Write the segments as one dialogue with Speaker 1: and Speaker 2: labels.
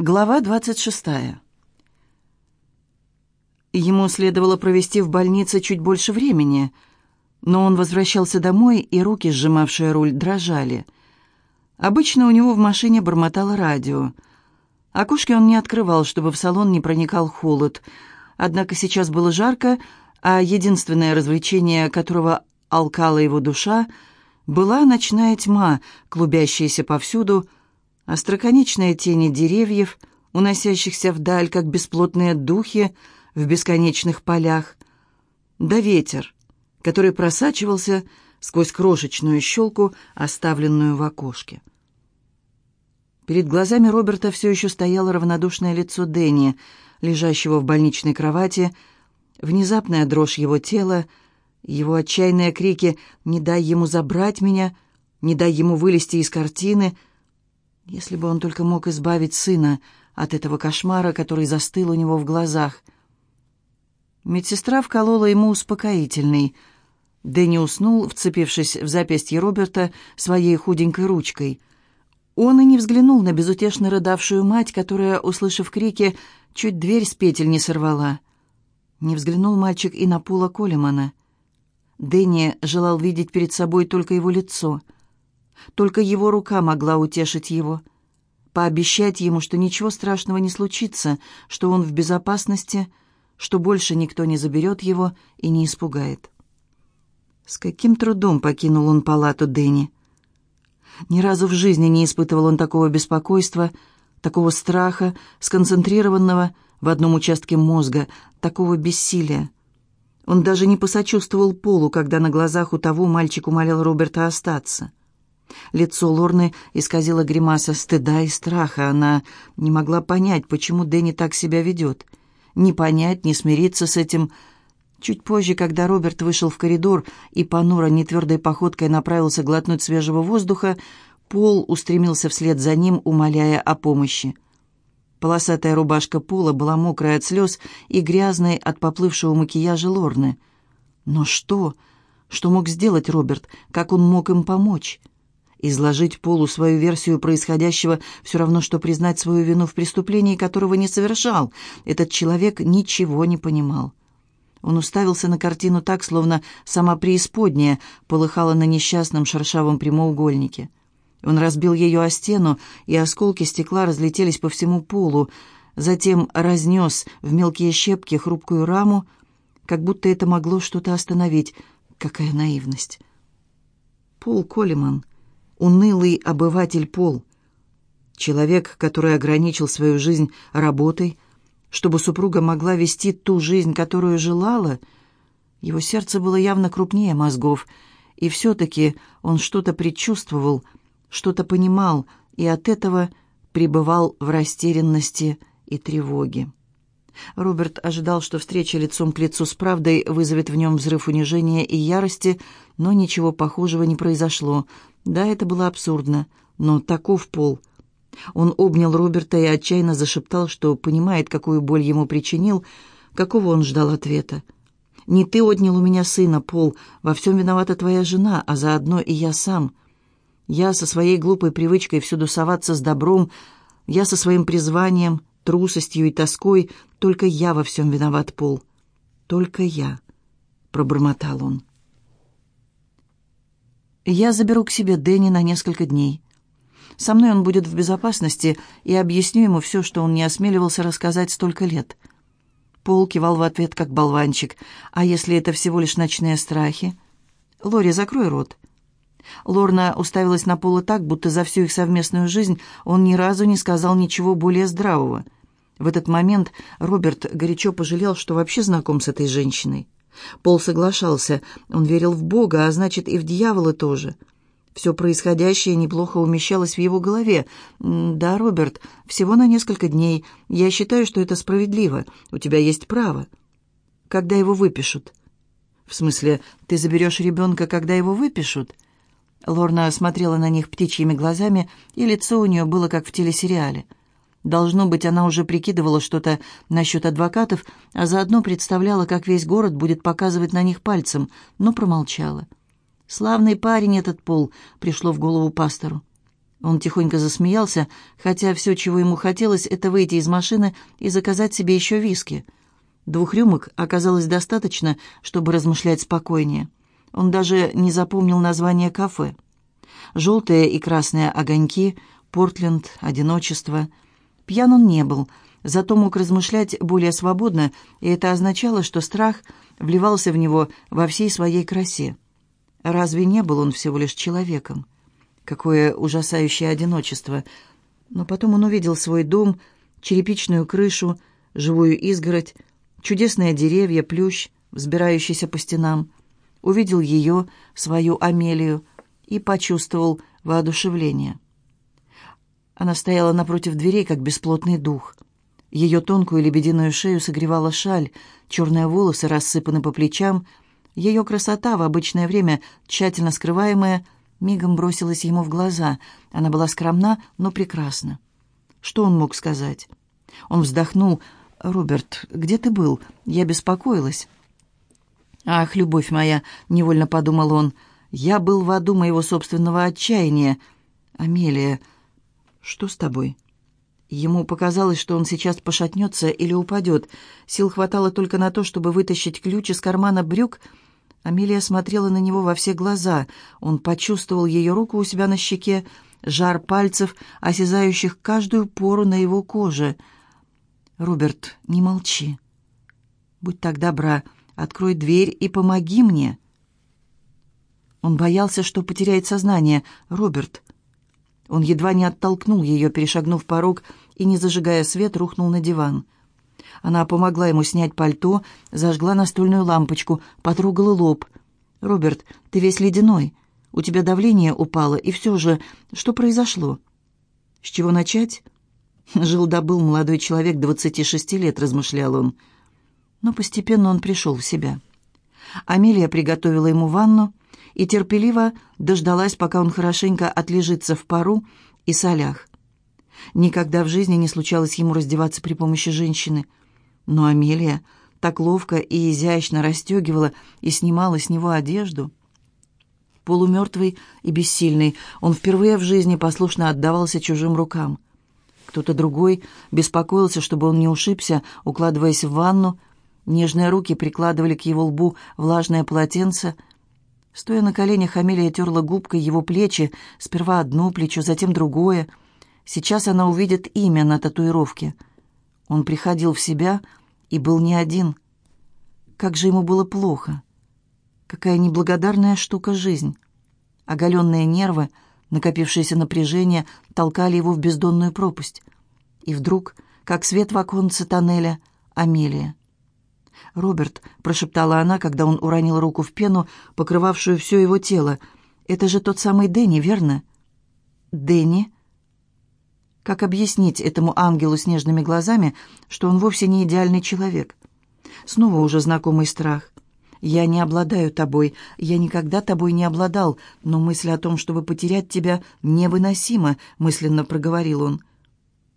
Speaker 1: Глава 26. Ему следовало провести в больнице чуть больше времени, но он возвращался домой, и руки, сжимавшие руль, дрожали. Обычно у него в машине бормотало радио. Окошки он не открывал, чтобы в салон не проникал холод. Однако сейчас было жарко, а единственное развлечение, которого алкала его душа, была ночная тьма, клубящаяся повсюду, Остроконечные тени деревьев, уносящихся вдаль, как бесплотные духи в бесконечных полях. Да ветер, который просачивался сквозь крошечную щелку, оставленную в окошке. Перед глазами Роберта все еще стояло равнодушное лицо Дэнни, лежащего в больничной кровати, внезапная дрожь его тела, его отчаянные крики «Не дай ему забрать меня!», «Не дай ему вылезти из картины!» Если бы он только мог избавить сына от этого кошмара, который застыл у него в глазах. Медсестра вколола ему успокоительный. Дэнни уснул, вцепившись в запястье Роберта своей худенькой ручкой. Он и не взглянул на безутешно рыдавшую мать, которая, услышав крики, чуть дверь с петель не сорвала. Не взглянул мальчик и на Пула Колемана. Дэнни желал видеть перед собой только его лицо — только его рука могла утешить его. Пообещать ему, что ничего страшного не случится, что он в безопасности, что больше никто не заберет его и не испугает. С каким трудом покинул он палату Дэнни. Ни разу в жизни не испытывал он такого беспокойства, такого страха, сконцентрированного в одном участке мозга, такого бессилия. Он даже не посочувствовал Полу, когда на глазах у того мальчик умолял Роберта остаться. Лицо Лорны исказило гримаса стыда и страха. Она не могла понять, почему Дэнни так себя ведет. Не понять, не смириться с этим. Чуть позже, когда Роберт вышел в коридор и понуро нетвердой походкой направился глотнуть свежего воздуха, Пол устремился вслед за ним, умоляя о помощи. Полосатая рубашка Пола была мокрая от слез и грязной от поплывшего макияжа Лорны. Но что? Что мог сделать Роберт? Как он мог им помочь? Изложить Полу свою версию происходящего все равно, что признать свою вину в преступлении, которого не совершал. Этот человек ничего не понимал. Он уставился на картину так, словно сама преисподняя полыхала на несчастном шершавом прямоугольнике. Он разбил ее о стену, и осколки стекла разлетелись по всему полу, затем разнес в мелкие щепки хрупкую раму, как будто это могло что-то остановить. Какая наивность! Пол Коллиман унылый обыватель Пол. Человек, который ограничил свою жизнь работой, чтобы супруга могла вести ту жизнь, которую желала. Его сердце было явно крупнее мозгов, и все-таки он что-то предчувствовал, что-то понимал, и от этого пребывал в растерянности и тревоге. Роберт ожидал, что встреча лицом к лицу с правдой вызовет в нем взрыв унижения и ярости, но ничего похожего не произошло. Да, это было абсурдно, но таков пол. Он обнял Роберта и отчаянно зашептал, что понимает, какую боль ему причинил, какого он ждал ответа. «Не ты отнял у меня сына, Пол, во всем виновата твоя жена, а заодно и я сам. Я со своей глупой привычкой всюду соваться с добром, я со своим призванием, трусостью и тоской, только я во всем виноват, Пол. Только я», — пробормотал он. Я заберу к себе Дэнни на несколько дней. Со мной он будет в безопасности и объясню ему все, что он не осмеливался рассказать столько лет. Пол кивал в ответ, как болванчик. А если это всего лишь ночные страхи? Лори, закрой рот. Лорна уставилась на Пола так, будто за всю их совместную жизнь он ни разу не сказал ничего более здравого. В этот момент Роберт горячо пожалел, что вообще знаком с этой женщиной. Пол соглашался. Он верил в Бога, а значит и в дьявола тоже. Все происходящее неплохо умещалось в его голове. «Да, Роберт, всего на несколько дней. Я считаю, что это справедливо. У тебя есть право». «Когда его выпишут?» «В смысле, ты заберешь ребенка, когда его выпишут?» Лорна смотрела на них птичьими глазами, и лицо у нее было как в телесериале. Должно быть, она уже прикидывала что-то насчет адвокатов, а заодно представляла, как весь город будет показывать на них пальцем, но промолчала. «Славный парень этот Пол», — пришло в голову пастору. Он тихонько засмеялся, хотя все, чего ему хотелось, это выйти из машины и заказать себе еще виски. Двух рюмок оказалось достаточно, чтобы размышлять спокойнее. Он даже не запомнил название кафе. Желтые и красные огоньки, Портленд, одиночество. Пьян он не был, зато мог размышлять более свободно, и это означало, что страх вливался в него во всей своей красе. Разве не был он всего лишь человеком? Какое ужасающее одиночество! Но потом он увидел свой дом, черепичную крышу, живую изгородь, чудесные деревья, плющ, взбирающийся по стенам. Увидел ее, свою Амелию, и почувствовал воодушевление. Она стояла напротив дверей, как бесплотный дух. Ее тонкую лебединую шею согревала шаль, черные волосы рассыпаны по плечам. Ее красота, в обычное время тщательно скрываемая, мигом бросилась ему в глаза. Она была скромна, но прекрасна. Что он мог сказать? Он вздохнул. «Роберт, где ты был? Я беспокоилась». «Ах, любовь моя!» — невольно подумал он. «Я был в аду моего собственного отчаяния. Амелия, что с тобой?» Ему показалось, что он сейчас пошатнется или упадет. Сил хватало только на то, чтобы вытащить ключ из кармана брюк — Амелия смотрела на него во все глаза. Он почувствовал ее руку у себя на щеке, жар пальцев, осязающих каждую пору на его коже. «Роберт, не молчи. Будь так добра, открой дверь и помоги мне». Он боялся, что потеряет сознание. «Роберт». Он едва не оттолкнул ее, перешагнув порог, и, не зажигая свет, рухнул на диван. Она помогла ему снять пальто, зажгла настольную лампочку, потрогала лоб. «Роберт, ты весь ледяной. У тебя давление упало, и все же, что произошло?» «С чего начать?» «Жил-добыл молодой человек, 26 лет», — размышлял он. Но постепенно он пришел в себя. Амелия приготовила ему ванну и терпеливо дождалась, пока он хорошенько отлежится в пару и солях. Никогда в жизни не случалось ему раздеваться при помощи женщины. Но Амелия так ловко и изящно расстегивала и снимала с него одежду. Полумертвый и бессильный, он впервые в жизни послушно отдавался чужим рукам. Кто-то другой беспокоился, чтобы он не ушибся, укладываясь в ванну. Нежные руки прикладывали к его лбу влажное полотенце. Стоя на коленях, Амелия терла губкой его плечи, сперва одно плечо, затем другое — Сейчас она увидит имя на татуировке. Он приходил в себя и был не один. Как же ему было плохо. Какая неблагодарная штука жизнь. Оголенные нервы, накопившееся напряжение, толкали его в бездонную пропасть. И вдруг, как свет в оконце тоннеля, Амелия. «Роберт», — прошептала она, когда он уронил руку в пену, покрывавшую все его тело, — «это же тот самый Дэнни, верно?» «Дэнни?» Как объяснить этому ангелу с нежными глазами, что он вовсе не идеальный человек? Снова уже знакомый страх. «Я не обладаю тобой, я никогда тобой не обладал, но мысль о том, чтобы потерять тебя, невыносима», — мысленно проговорил он.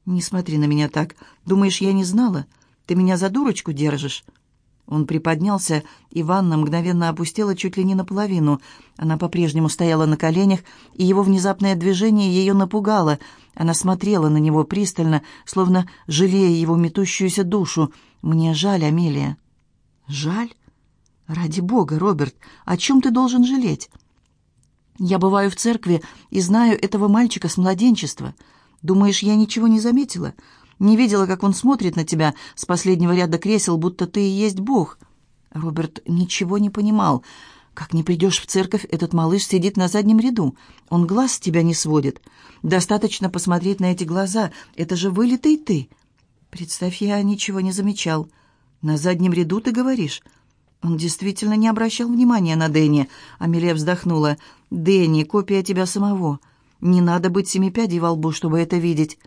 Speaker 1: «Не смотри на меня так. Думаешь, я не знала? Ты меня за дурочку держишь?» Он приподнялся, и ванна мгновенно опустела чуть ли не наполовину. Она по-прежнему стояла на коленях, и его внезапное движение ее напугало. Она смотрела на него пристально, словно жалея его метущуюся душу. «Мне жаль, Амелия». «Жаль? Ради бога, Роберт, о чем ты должен жалеть?» «Я бываю в церкви и знаю этого мальчика с младенчества. Думаешь, я ничего не заметила?» Не видела, как он смотрит на тебя с последнего ряда кресел, будто ты и есть Бог». Роберт ничего не понимал. «Как не придешь в церковь, этот малыш сидит на заднем ряду. Он глаз с тебя не сводит. Достаточно посмотреть на эти глаза. Это же вылитый ты». «Представь, я ничего не замечал. На заднем ряду ты говоришь?» Он действительно не обращал внимания на Дэнни. Амелия вздохнула. «Дэнни, копия тебя самого. Не надо быть семипядей во лбу, чтобы это видеть».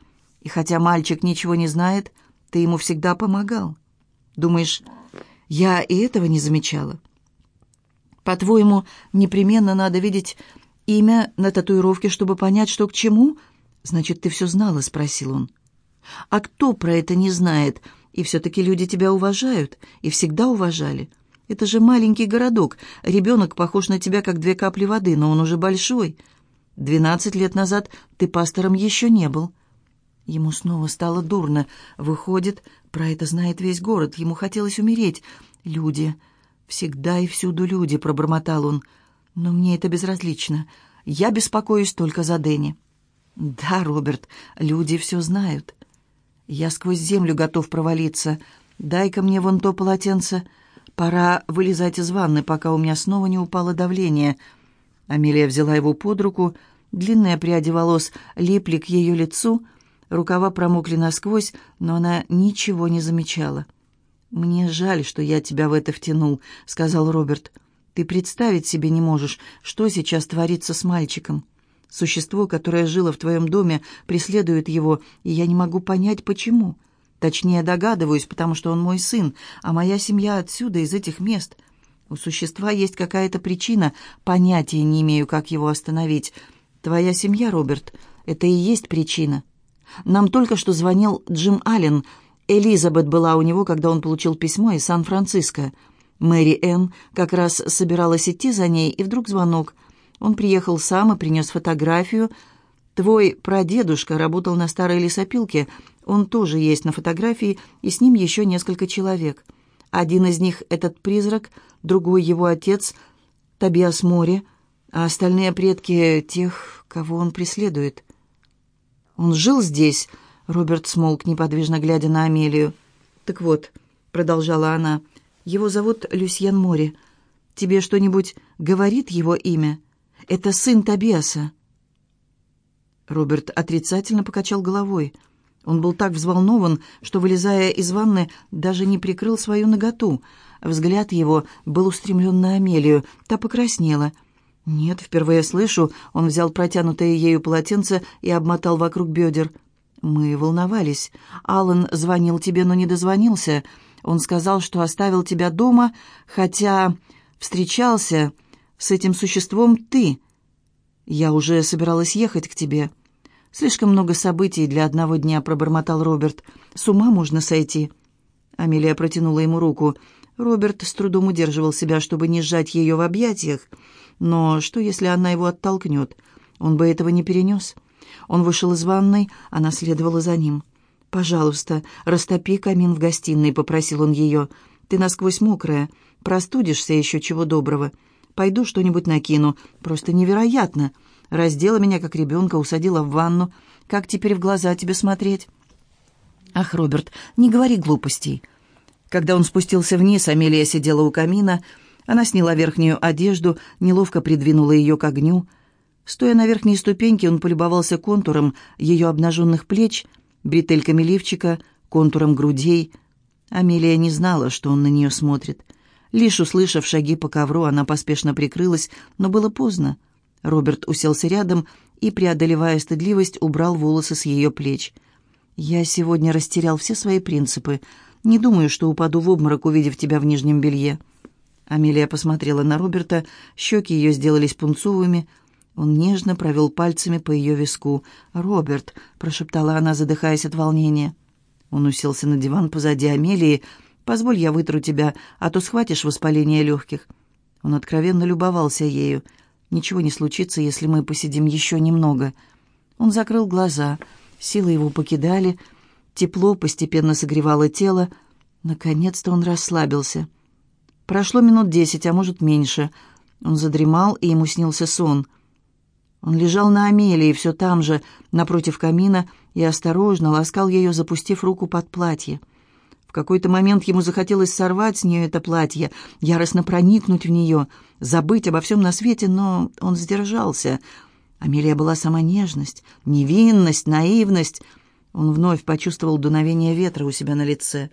Speaker 1: И хотя мальчик ничего не знает, ты ему всегда помогал. Думаешь, я и этого не замечала? По-твоему, непременно надо видеть имя на татуировке, чтобы понять, что к чему? Значит, ты все знала, спросил он. А кто про это не знает? И все-таки люди тебя уважают, и всегда уважали. Это же маленький городок. Ребенок похож на тебя, как две капли воды, но он уже большой. Двенадцать лет назад ты пастором еще не был». Ему снова стало дурно. Выходит, про это знает весь город. Ему хотелось умереть. «Люди. Всегда и всюду люди», — пробормотал он. «Но мне это безразлично. Я беспокоюсь только за Дэнни». «Да, Роберт, люди все знают». «Я сквозь землю готов провалиться. Дай-ка мне вон то полотенце. Пора вылезать из ванны, пока у меня снова не упало давление». Амелия взяла его под руку. Длинные пряди волос липли к ее лицу, рукава промокли насквозь, но она ничего не замечала. «Мне жаль, что я тебя в это втянул», — сказал Роберт. «Ты представить себе не можешь, что сейчас творится с мальчиком. Существо, которое жило в твоем доме, преследует его, и я не могу понять, почему. Точнее, догадываюсь, потому что он мой сын, а моя семья отсюда, из этих мест. У существа есть какая-то причина, понятия не имею, как его остановить. Твоя семья, Роберт, это и есть причина. Нам только что звонил Джим Аллен — Элизабет была у него, когда он получил письмо из Сан-Франциско. Мэри Энн как раз собиралась идти за ней, и вдруг звонок. Он приехал сам и принес фотографию. «Твой прадедушка работал на старой лесопилке. Он тоже есть на фотографии, и с ним еще несколько человек. Один из них — этот призрак, другой — его отец, Тобиас Мори, а остальные предки тех, кого он преследует». «Он жил здесь?» Роберт смолк, неподвижно глядя на Амелию. «Так вот», — продолжала она, — «его зовут Люсьен Мори. Тебе что-нибудь говорит его имя? Это сын Тобиаса». Роберт отрицательно покачал головой. Он был так взволнован, что, вылезая из ванны, даже не прикрыл свою наготу. Взгляд его был устремлен на Амелию. Та покраснела. «Нет, впервые слышу». Он взял протянутое ею полотенце и обмотал вокруг бедер. «Мы волновались. Аллан звонил тебе, но не дозвонился. Он сказал, что оставил тебя дома, хотя встречался с этим существом ты. Я уже собиралась ехать к тебе. Слишком много событий для одного дня», — пробормотал Роберт. «С ума можно сойти». Амелия протянула ему руку. Роберт с трудом удерживал себя, чтобы не сжать ее в объятиях. Но что, если она его оттолкнет? Он бы этого не перенес. Он вышел из ванной, она следовала за ним. «Пожалуйста, растопи камин в гостиной», — попросил он ее. «Ты насквозь мокрая. Простудишься еще чего доброго. Пойду что-нибудь накину. Просто невероятно. Раздела меня, как ребенка, усадила в ванну. Как теперь в глаза тебе смотреть?» «Ах, Роберт, не говори глупостей». Когда он спустился вниз, Амелия сидела у камина. Она сняла верхнюю одежду, неловко придвинула ее к огню — Стоя на верхней ступеньке, он полюбовался контуром ее обнаженных плеч, бретельками лифчика, контуром грудей. Амелия не знала, что он на нее смотрит. Лишь услышав шаги по ковру, она поспешно прикрылась, но было поздно. Роберт уселся рядом и, преодолевая стыдливость, убрал волосы с ее плеч. «Я сегодня растерял все свои принципы. Не думаю, что упаду в обморок, увидев тебя в нижнем белье». Амелия посмотрела на Роберта, щеки ее сделались пунцовыми, он нежно провел пальцами по ее виску. «Роберт», — прошептала она, задыхаясь от волнения. Он уселся на диван позади Амелии. «Позволь, я вытру тебя, а то схватишь воспаление легких». Он откровенно любовался ею. «Ничего не случится, если мы посидим еще немного». Он закрыл глаза. Силы его покидали. Тепло постепенно согревало тело. Наконец-то он расслабился. Прошло минут десять, а может, меньше. Он задремал, и ему снился сон — он лежал на Амелии, все там же, напротив камина, и осторожно ласкал ее, запустив руку под платье. В какой-то момент ему захотелось сорвать с нее это платье, яростно проникнуть в нее, забыть обо всем на свете, но он сдержался. Амелия была сама нежность, невинность, наивность. Он вновь почувствовал дуновение ветра у себя на лице.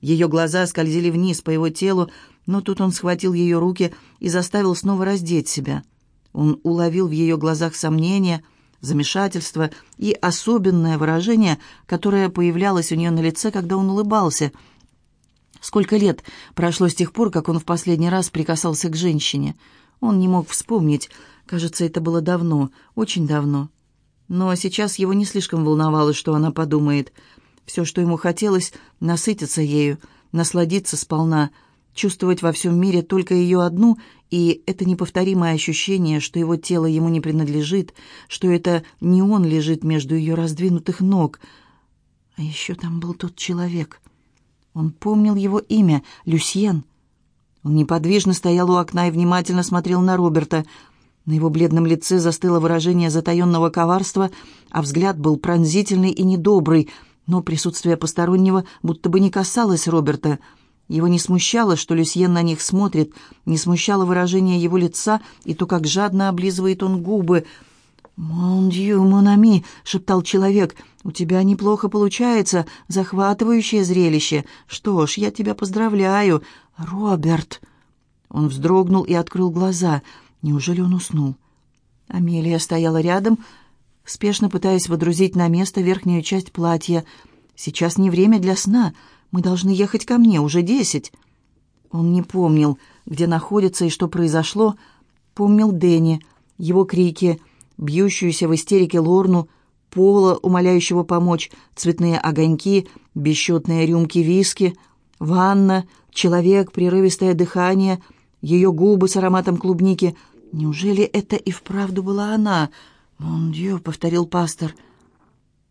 Speaker 1: Ее глаза скользили вниз по его телу, но тут он схватил ее руки и заставил снова раздеть себя — он уловил в ее глазах сомнение, замешательство и особенное выражение, которое появлялось у нее на лице, когда он улыбался. Сколько лет прошло с тех пор, как он в последний раз прикасался к женщине? Он не мог вспомнить. Кажется, это было давно, очень давно. Но сейчас его не слишком волновало, что она подумает. Все, что ему хотелось, насытиться ею, насладиться сполна. Чувствовать во всем мире только ее одну, и это неповторимое ощущение, что его тело ему не принадлежит, что это не он лежит между ее раздвинутых ног. А еще там был тот человек. Он помнил его имя — Люсьен. Он неподвижно стоял у окна и внимательно смотрел на Роберта. На его бледном лице застыло выражение затаенного коварства, а взгляд был пронзительный и недобрый, но присутствие постороннего будто бы не касалось Роберта — его не смущало, что Люсьен на них смотрит, не смущало выражение его лица и то, как жадно облизывает он губы. «Мон дью, мон ами», — шептал человек, — «у тебя неплохо получается, захватывающее зрелище. Что ж, я тебя поздравляю, Роберт». Он вздрогнул и открыл глаза. Неужели он уснул? Амелия стояла рядом, спешно пытаясь водрузить на место верхнюю часть платья. «Сейчас не время для сна», — мы должны ехать ко мне, уже десять». Он не помнил, где находится и что произошло. Помнил Дэнни, его крики, бьющуюся в истерике Лорну, Пола, умоляющего помочь, цветные огоньки, бесчетные рюмки виски, ванна, человек, прерывистое дыхание, ее губы с ароматом клубники. Неужели это и вправду была она? «Мон Дью», — повторил пастор, —